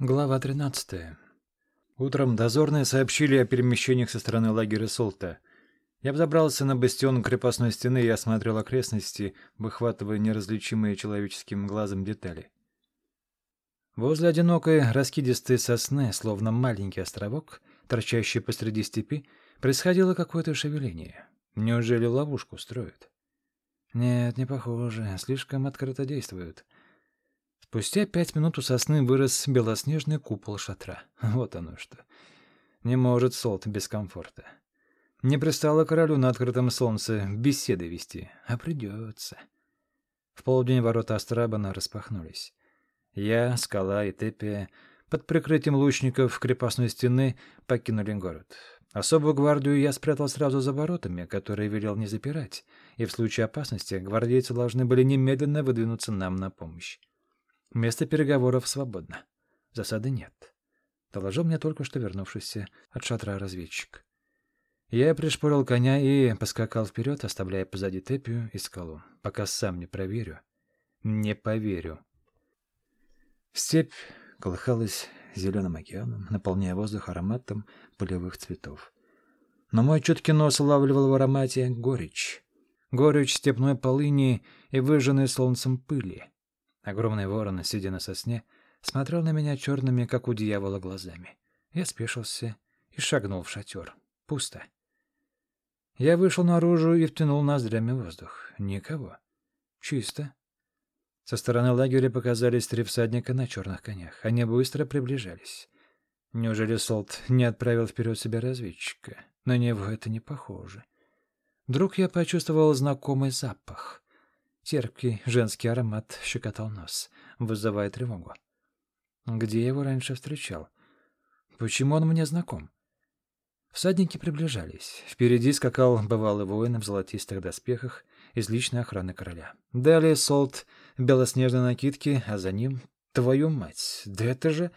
Глава 13. Утром дозорные сообщили о перемещениях со стороны лагеря Солта. Я взобрался на бастион крепостной стены и осмотрел окрестности, выхватывая неразличимые человеческим глазом детали. Возле одинокой раскидистой сосны, словно маленький островок, торчащий посреди степи, происходило какое-то шевеление. Неужели ловушку строят? Нет, не похоже, слишком открыто действуют. — Спустя пять минут у сосны вырос белоснежный купол шатра. Вот оно что. Не может Солт без комфорта. Не пристало королю на открытом солнце беседы вести, а придется. В полдень ворота Астрабана распахнулись. Я, Скала и Тепия под прикрытием лучников крепостной стены покинули город. Особую гвардию я спрятал сразу за воротами, которые велел не запирать, и в случае опасности гвардейцы должны были немедленно выдвинуться нам на помощь. Место переговоров свободно. Засады нет. Доложил мне только что вернувшийся от шатра разведчик. Я пришпорил коня и поскакал вперед, оставляя позади Тепию и скалу, пока сам не проверю. Не поверю. Степь колыхалась зеленым океаном, наполняя воздух ароматом полевых цветов. Но мой чуткий нос улавливал в аромате горечь. Горечь степной полыни и выжженной солнцем пыли. Огромный ворон, сидя на сосне, смотрел на меня черными, как у дьявола, глазами. Я спешился и шагнул в шатер. Пусто. Я вышел наружу и втянул ноздрями воздух. Никого. Чисто. Со стороны лагеря показались три всадника на черных конях. Они быстро приближались. Неужели Солт не отправил вперед себя разведчика? На него это не похоже. Вдруг я почувствовал знакомый запах. Терпкий женский аромат щекотал нос, вызывая тревогу. Где я его раньше встречал? Почему он мне знаком? Всадники приближались. Впереди скакал бывалый воин в золотистых доспехах из личной охраны короля. Далее Солт белоснежной накидке, а за ним — твою мать! Да это же...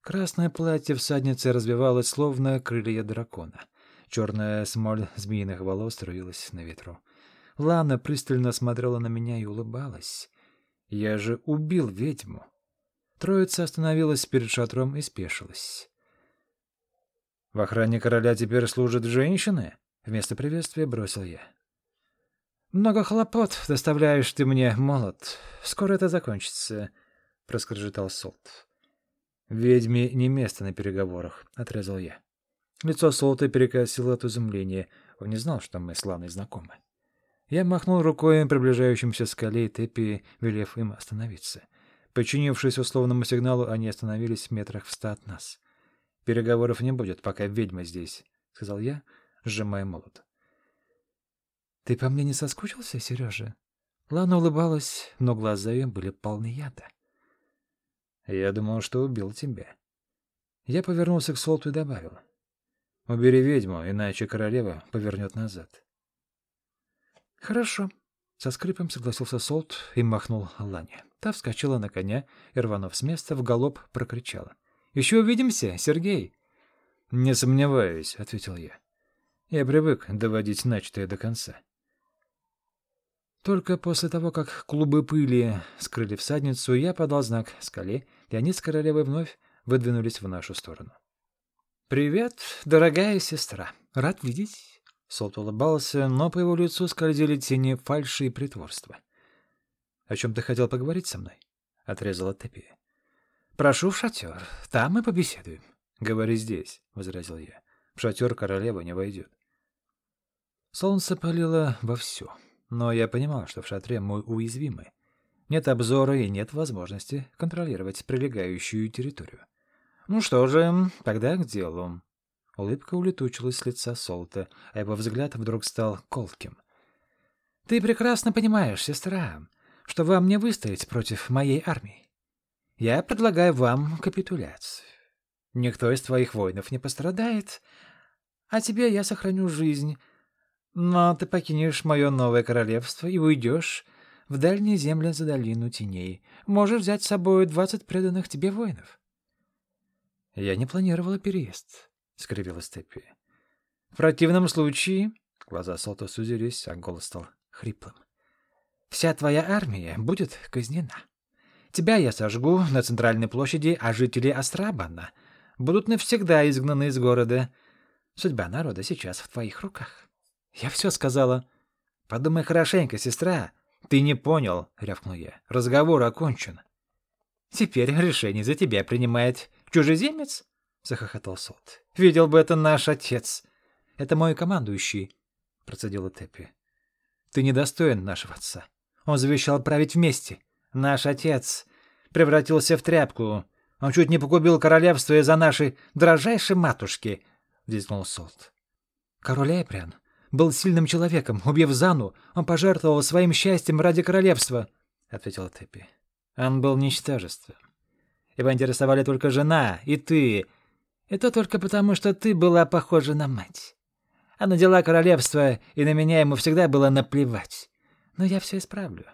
Красное платье всадницы развивалось, словно крылья дракона. Черная смоль змеиных волос струилась на ветру. Лана пристально смотрела на меня и улыбалась. Я же убил ведьму. Троица остановилась перед шатром и спешилась. «В охране короля теперь служат женщины?» Вместо приветствия бросил я. «Много хлопот доставляешь ты мне, молот. Скоро это закончится», — проскрежетал Солт. «Ведьме не место на переговорах», — отрезал я. Лицо Солта перекосило от изумления. Он не знал, что мы с Ланой знакомы. Я махнул рукой приближающимся скале Тепи, велев им остановиться. Подчинившись условному сигналу, они остановились в метрах в ста от нас. «Переговоров не будет, пока ведьма здесь», — сказал я, сжимая молот. «Ты по мне не соскучился, Сережа?» Лана улыбалась, но глаза ее были полны яда. «Я думал, что убил тебя». Я повернулся к Солту и добавил. «Убери ведьму, иначе королева повернет назад». «Хорошо». Со скрипом согласился Солт и махнул Лане. Та вскочила на коня и, рванув с места, в галоп прокричала. «Еще увидимся, Сергей!» «Не сомневаюсь», — ответил я. Я привык доводить начатое до конца. Только после того, как клубы пыли скрыли всадницу, я подал знак скале, и они с королевой вновь выдвинулись в нашу сторону. «Привет, дорогая сестра. Рад видеть. Солт улыбался, но по его лицу скользили тени фальши и притворства. — О чем ты хотел поговорить со мной? — отрезала Тепи. — Прошу в шатер. Там мы побеседуем. — Говори здесь, — возразил я. — В шатер королева не войдет. Солнце палило вовсю, но я понимал, что в шатре мы уязвимы. Нет обзора и нет возможности контролировать прилегающую территорию. Ну что же, тогда к делу. Улыбка улетучилась с лица Солта, а его взгляд вдруг стал колким. «Ты прекрасно понимаешь, сестра, что вам не выстоять против моей армии. Я предлагаю вам капитуляцию. Никто из твоих воинов не пострадает, а тебе я сохраню жизнь. Но ты покинешь мое новое королевство и уйдешь в дальние земли за долину теней. Можешь взять с собой двадцать преданных тебе воинов». Я не планировала переезд. — скривилась Теппи. «В противном случае...» — глаза Солта сузились, а голос стал хриплым. «Вся твоя армия будет казнена. Тебя я сожгу на центральной площади, а жители Астрабана будут навсегда изгнаны из города. Судьба народа сейчас в твоих руках. Я все сказала. Подумай хорошенько, сестра. Ты не понял, рявкнул я. Разговор окончен. Теперь решение за тебя принимает чужеземец? Захохотал Солт. Видел бы это наш отец. Это мой командующий, процедила Теппи. Ты недостоин нашего отца. Он завещал править вместе. Наш отец превратился в тряпку. Он чуть не погубил королевство из-за нашей дрожайшей матушки, — взвизгнул Солт. Король Эприан был сильным человеком. Убив Зану, он пожертвовал своим счастьем ради королевства, — ответила Теппи. Он был ничтожеством. Его интересовали только жена и ты. Это только потому, что ты была похожа на мать. А на дела королевства и на меня ему всегда было наплевать. Но я все исправлю.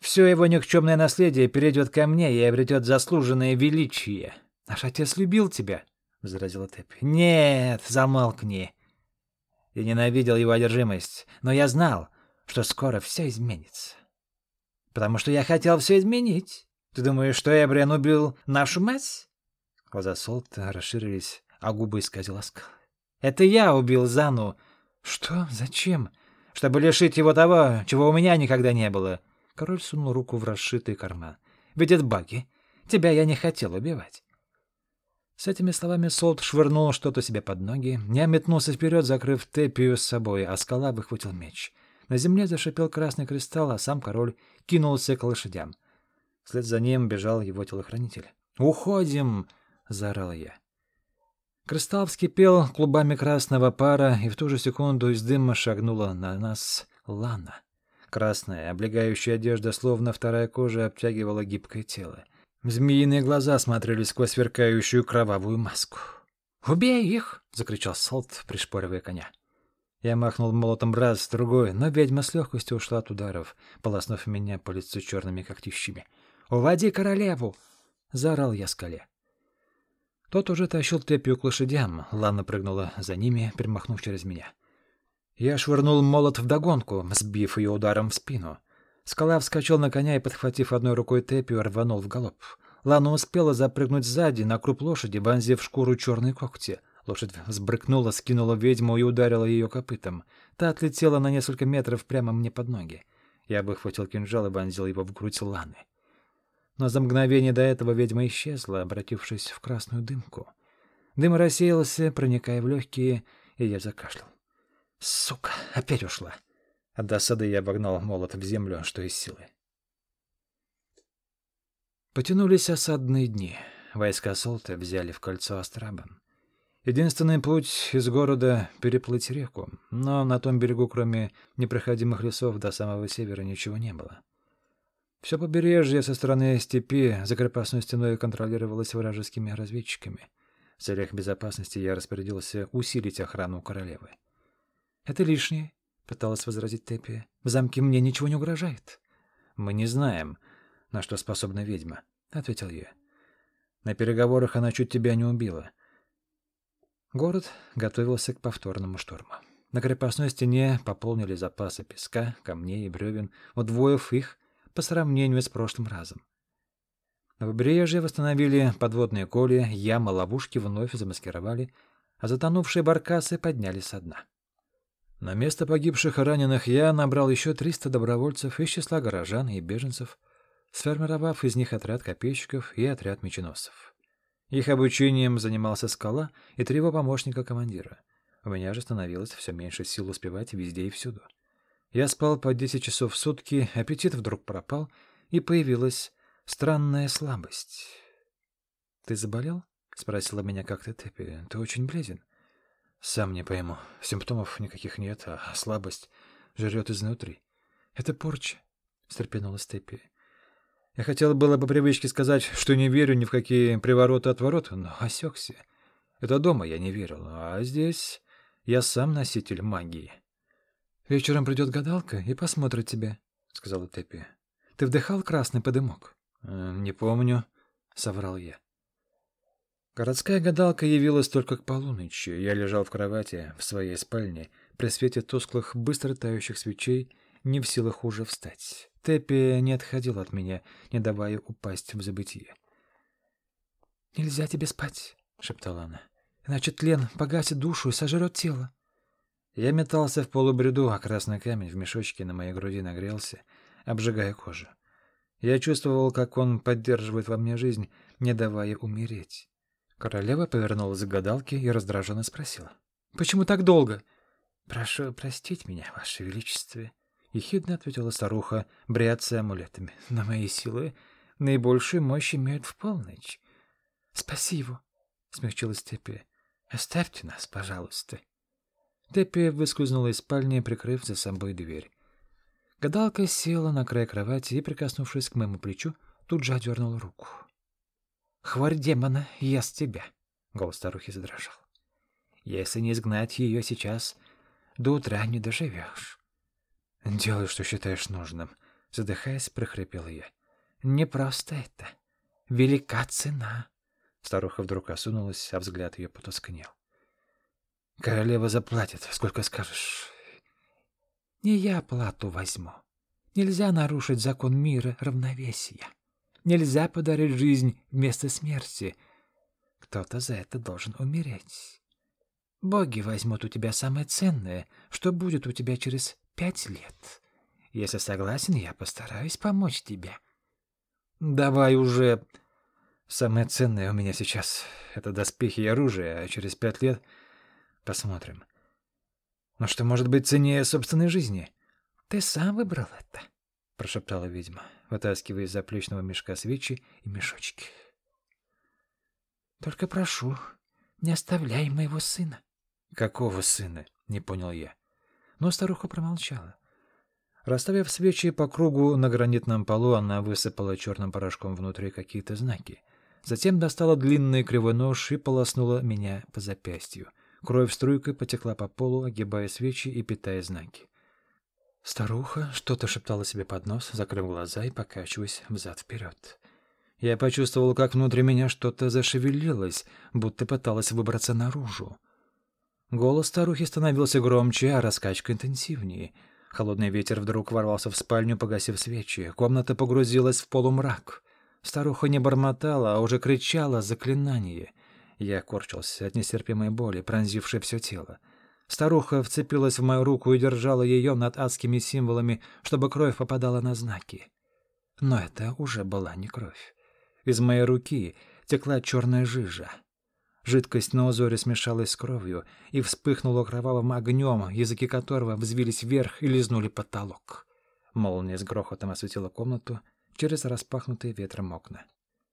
Все его никчемное наследие перейдет ко мне и обретет заслуженное величие. Наш отец любил тебя, — возразила Тэппи. — Нет, замолкни. Я ненавидел его одержимость, но я знал, что скоро все изменится. Потому что я хотел все изменить. Ты думаешь, что Эбриан убил нашу мать? Глаза Солта расширились, а губы исказил оскал. Это я убил Зану. Что? Зачем? Чтобы лишить его того, чего у меня никогда не было. Король сунул руку в расшитый карман. Это баги. Тебя я не хотел убивать. С этими словами Солт швырнул что-то себе под ноги. Я метнулся вперед, закрыв Тепию с собой, а скала выхватил меч. На земле зашипел красный кристалл, а сам король кинулся к лошадям. Вслед за ним бежал его телохранитель. «Уходим!» — заорал я. Кристалл вскипел клубами красного пара, и в ту же секунду из дыма шагнула на нас Лана. Красная, облегающая одежда, словно вторая кожа, обтягивала гибкое тело. Змеиные глаза смотрели сквозь сверкающую кровавую маску. «Убей их!» — закричал Солт, пришпоривая коня. Я махнул молотом раз, другой, но ведьма с легкостью ушла от ударов, полоснув меня по лицу черными когтищами. «Уводи королеву!» — заорал я скале. Тот уже тащил Теппию к лошадям, Лана прыгнула за ними, перемахнув через меня. Я швырнул молот вдогонку, сбив ее ударом в спину. Скала вскочил на коня и, подхватив одной рукой Тепию, рванул в галоп. Лана успела запрыгнуть сзади, на круп лошади, вонзив в шкуру черные когти. Лошадь взбрыкнула, скинула ведьму и ударила ее копытом. Та отлетела на несколько метров прямо мне под ноги. Я выхватил кинжал и вонзил его в грудь Ланы. Но за мгновение до этого ведьма исчезла, обратившись в красную дымку. Дым рассеялся, проникая в легкие, и я закашлял. «Сука, опять ушла!» От досады я обогнал молот в землю, что из силы. Потянулись осадные дни. Войска Солта взяли в кольцо Астрабан. Единственный путь из города — переплыть реку, но на том берегу, кроме непроходимых лесов, до самого севера ничего не было. Все побережье со стороны степи за крепостной стеной контролировалось вражескими разведчиками. В целях безопасности я распорядился усилить охрану королевы. «Это лишнее», пыталась возразить Теппи. В замке мне ничего не угрожает. Мы не знаем, на что способна ведьма, ответил я. На переговорах она чуть тебя не убила. Город готовился к повторному штурму. На крепостной стене пополнили запасы песка, камней и бревен, удвоив их по сравнению с прошлым разом. На побережье восстановили подводные коли, ямы, ловушки вновь замаскировали, а затонувшие баркасы подняли со дна. На место погибших и раненых я набрал еще 300 добровольцев из числа горожан и беженцев, сформировав из них отряд копейщиков и отряд меченосцев. Их обучением занимался Скала и три его помощника командира. У меня же становилось все меньше сил успевать везде и всюду. Я спал по 10 часов в сутки, аппетит вдруг пропал, и появилась странная слабость. «Ты заболел?» — спросила меня как-то Тэппи. «Ты очень бледен». Сам не пойму. Симптомов никаких нет, а слабость жрет изнутри. Это порча, — встрепенулась Степи. Я хотел было по привычке сказать, что не верю ни в какие привороты-отвороты, но осекся. Это дома я не верил, а здесь я сам носитель магии. — Вечером придет гадалка и посмотрит тебя, — сказала Теппи. — Ты вдыхал красный подымок? «Э, — Не помню, — соврал я. Городская гадалка явилась только к полуночи. Я лежал в кровати в своей спальне, при свете тусклых, быстро тающих свечей, не в силах уже встать. Теппи не отходил от меня, не давая упасть в забытие. «Нельзя тебе спать», — шептала она. «Иначе тлен погасит душу и сожрет тело». Я метался в полубреду, а красный камень в мешочке на моей груди нагрелся, обжигая кожу. Я чувствовал, как он поддерживает во мне жизнь, не давая умереть. Королева повернулась к гадалке и раздраженно спросила. «Почему так долго?» «Прошу простить меня, Ваше Величество», — ехидно ответила старуха, бряцая амулетами. «Но мои силы наибольшую мощь имеют в полночь». «Спасибо», — смягчилась Теппи. «Оставьте нас, пожалуйста». Теппи выскользнула из спальни, прикрыв за собой дверь. Гадалка села на край кровати и, прикоснувшись к моему плечу, тут же одернула руку. «Хворь демона ест тебя», — голос старухи задрожал. «Если не изгнать ее сейчас, до утра не доживешь». «Делай, что считаешь нужным», — задыхаясь, прохрипела я. «Не просто это. Велика цена». Старуха вдруг осунулась, а взгляд ее потускнел. «Королева заплатит, сколько скажешь». «Не я плату возьму. Нельзя нарушить закон мира равновесия. Нельзя подарить жизнь вместо смерти. Кто-то за это должен умереть. Боги возьмут у тебя самое ценное, что будет у тебя через пять лет. Если согласен, я постараюсь помочь тебе. Давай уже. Самое ценное у меня сейчас — это доспехи и оружие, а через пять лет посмотрим. Но что может быть ценнее собственной жизни? Ты сам выбрал это, — прошептала ведьма, вытаскивая из заплечного мешка свечи и мешочки. Только прошу, не оставляй моего сына. Какого сына? — не понял я. Но старуха промолчала. Расставив свечи по кругу на гранитном полу, она высыпала черным порошком внутри какие-то знаки. Затем достала длинный кривой нож и полоснула меня по запястью. Кровь струйкой потекла по полу, огибая свечи и питая знаки. Старуха что-то шептала себе под нос, закрыв глаза и покачиваясь взад-вперед. Я почувствовал, как внутри меня что-то зашевелилось, будто пыталось выбраться наружу. Голос старухи становился громче, а раскачка интенсивнее. Холодный ветер вдруг ворвался в спальню, погасив свечи. Комната погрузилась в полумрак. Старуха не бормотала, а уже кричала заклинание. Я корчился от нестерпимой боли, пронзившей все тело. Старуха вцепилась в мою руку и держала ее над адскими символами, чтобы кровь попадала на знаки. Но это уже была не кровь. Из моей руки текла черная жижа. Жидкость на узоре смешалась с кровью и вспыхнула кровавым огнем, языки которого взвились вверх и лизнули потолок. Молния с грохотом осветила комнату через распахнутые ветром окна.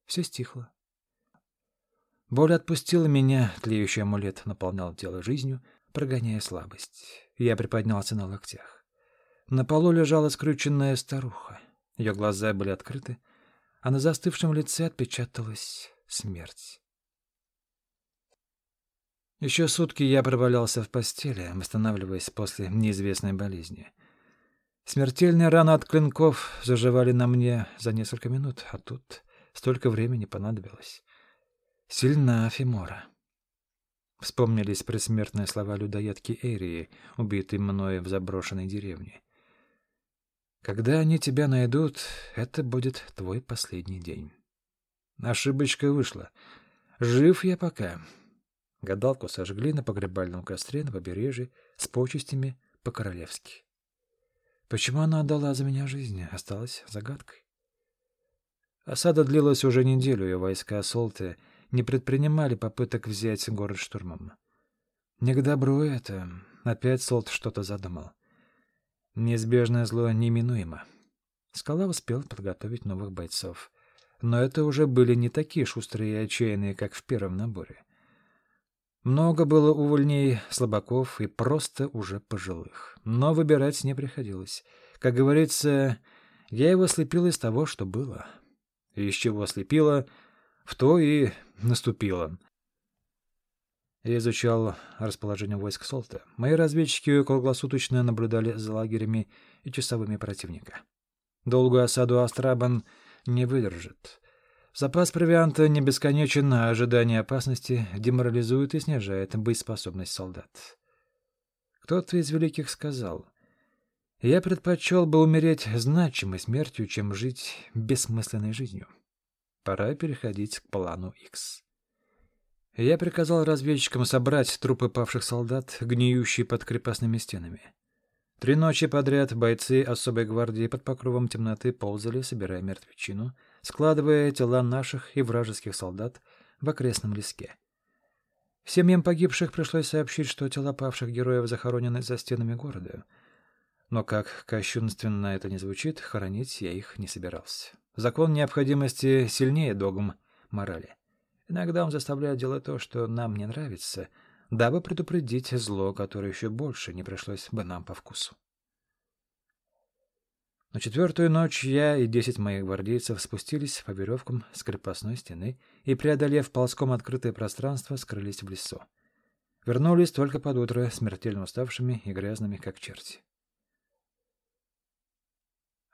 Все стихло. Боль отпустила меня, тлеющий амулет наполнял тело жизнью, прогоняя слабость. Я приподнялся на локтях. На полу лежала скрюченная старуха. Ее глаза были открыты, а на застывшем лице отпечаталась смерть. Еще сутки я провалялся в постели, восстанавливаясь после неизвестной болезни. Смертельные раны от клинков заживали на мне за несколько минут, а тут столько времени понадобилось. Сильна Фимора. Вспомнились предсмертные слова людоедки Эрии, убитой мною в заброшенной деревне. Когда они тебя найдут, это будет твой последний день. Ошибочка вышла. Жив я пока. Гадалку сожгли на погребальном костре на побережье с почестями по-королевски. Почему она отдала за меня жизнь, осталась загадкой. Осада длилась уже неделю, и войска Солты — не предпринимали попыток взять город штурмом. Не к добру это. Опять Солт что-то задумал. Неизбежное зло неминуемо. Скала успел подготовить новых бойцов. Но это уже были не такие шустрые и отчаянные, как в первом наборе. Много было увольней, слабаков и просто уже пожилых. Но выбирать не приходилось. Как говорится, я его слепил из того, что было. И из чего слепила, в то и наступило. Я изучал расположение войск Солта. Мои разведчики круглосуточно наблюдали за лагерями и часовыми противника. Долгую осаду Астрабан не выдержит. Запас провианта не бесконечен, а ожидание опасности деморализует и снижает боеспособность солдат. Кто-то из великих сказал, Я предпочел бы умереть значимой смертью, чем жить бессмысленной жизнью. Пора переходить к плану X. Я приказал разведчикам собрать трупы павших солдат, гниющие под крепостными стенами. Три ночи подряд бойцы особой гвардии под покровом темноты ползали, собирая мертвечину, складывая тела наших и вражеских солдат в окрестном леске. Семьям погибших пришлось сообщить, что тела павших героев захоронены за стенами города. Но как кощунственно это не звучит, хоронить я их не собирался. Закон необходимости сильнее догм морали. Иногда он заставляет делать то, что нам не нравится — дабы предупредить зло, которое еще больше не пришлось бы нам по вкусу. На четвертую ночь я и десять моих гвардейцев спустились по веревкам с крепостной стены и, преодолев ползком открытое пространство, скрылись в лесу. Вернулись только под утро, смертельно уставшими и грязными, как черти.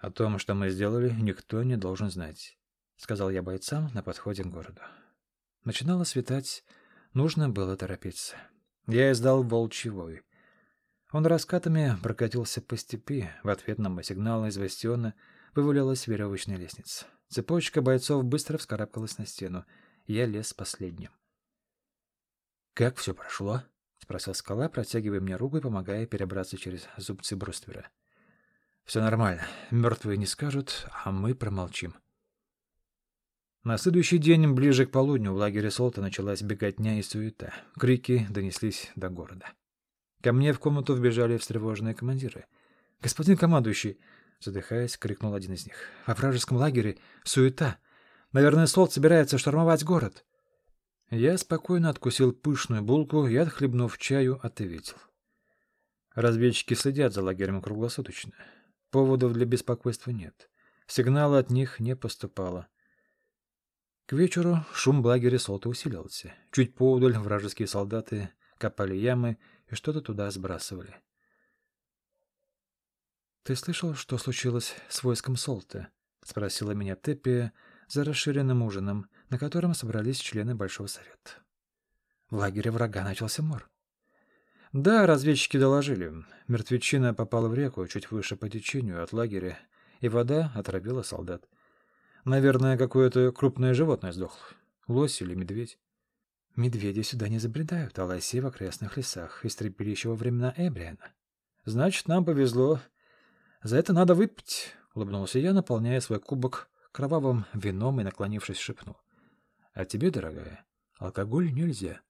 «О том, что мы сделали, никто не должен знать», — сказал я бойцам на подходе к городу. Начинало светать, Нужно было торопиться. Я издал волчий вой. Он раскатами прокатился по степи. В ответ на мой сигнал из бастиона вывалилась веревочная лестница. Цепочка бойцов быстро вскарабкалась на стену. Я лез последним. «Как все прошло?» — спросил скала, протягивая мне руку и помогая перебраться через зубцы бруствера. «Все нормально. Мертвые не скажут, а мы промолчим». На следующий день, ближе к полудню, в лагере Солта началась беготня и суета. Крики донеслись до города. Ко мне в комнату вбежали встревоженные командиры. «Господин командующий!» — задыхаясь, крикнул один из них. «Во вражеском лагере суета. Наверное, Солт собирается штурмовать город». Я спокойно откусил пышную булку и, отхлебнув чаю, ответил. Разведчики следят за лагерем круглосуточно. Поводов для беспокойства нет. Сигнала от них не поступало. К вечеру шум в лагере Солта усилился. Чуть поудаль вражеские солдаты копали ямы и что-то туда сбрасывали. «Ты слышал, что случилось с войском Солта?» — спросила меня Теппи за расширенным ужином, на котором собрались члены Большого Совета. В лагере врага начался мор. Да, разведчики доложили. Мертвечина попала в реку чуть выше по течению от лагеря, и вода отравила солдат. Наверное, какое-то крупное животное сдохло. Лось или медведь. Медведи сюда не забредают, а лоси в окрестных лесах истребили еще во времена Эбриана. Значит, нам повезло. За это надо выпить, — улыбнулся я, наполняя свой кубок кровавым вином и, наклонившись, шепнул. — А тебе, дорогая, алкоголь нельзя.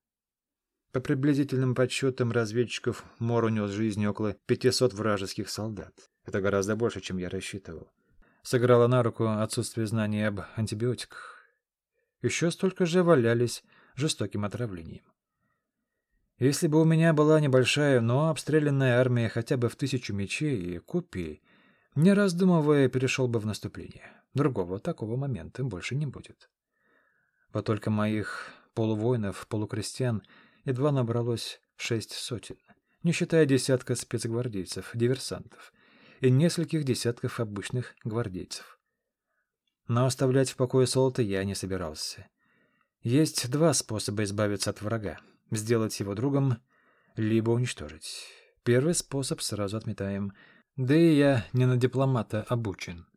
По приблизительным подсчетам разведчиков Мор унес жизни около 500 вражеских солдат. Это гораздо больше, чем я рассчитывал сыграло на руку отсутствие знаний об антибиотиках. Еще столько же валялись жестоким отравлением. Если бы у меня была небольшая, но обстрелянная армия хотя бы в тысячу мечей и копий, не раздумывая, перешел бы в наступление. Другого такого момента больше не будет. Вот только моих полувоинов, полукрестьян едва набралось шесть сотен, не считая десятка спецгвардейцев, диверсантов — и нескольких десятков обычных гвардейцев. Но оставлять в покое Солота я не собирался. Есть два способа избавиться от врага — сделать его другом, либо уничтожить. Первый способ сразу отметаем, да и я не на дипломата обучен.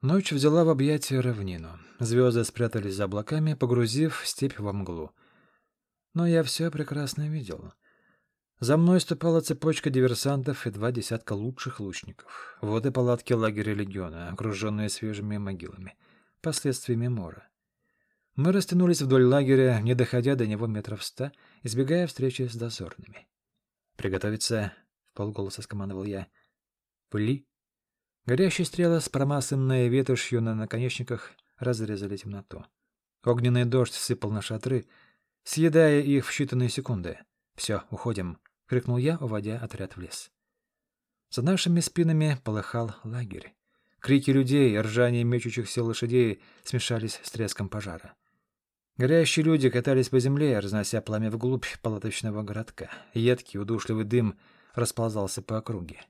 Ночь взяла в объятия равнину. Звезды спрятались за облаками, погрузив степь во мглу. Но я все прекрасно видел — за мной ступала цепочка диверсантов и два десятка лучших лучников. Вот и палатки лагеря легиона, окруженные свежими могилами, последствиями мора. Мы растянулись вдоль лагеря, не доходя до него метров ста, избегая встречи с дозорными. «Приготовиться!» — в полголоса скомандовал я. «Пыли!» Горящие стрелы с промасленной ветошью на наконечниках разрезали темноту. Огненный дождь сыпал на шатры, съедая их в считанные секунды. «Все, уходим!» — крикнул я, уводя отряд в лес. За нашими спинами полыхал лагерь. Крики людей и ржание мечущихся лошадей смешались с треском пожара. Горящие люди катались по земле, разнося пламя вглубь палаточного городка. Едкий, удушливый дым расползался по округе.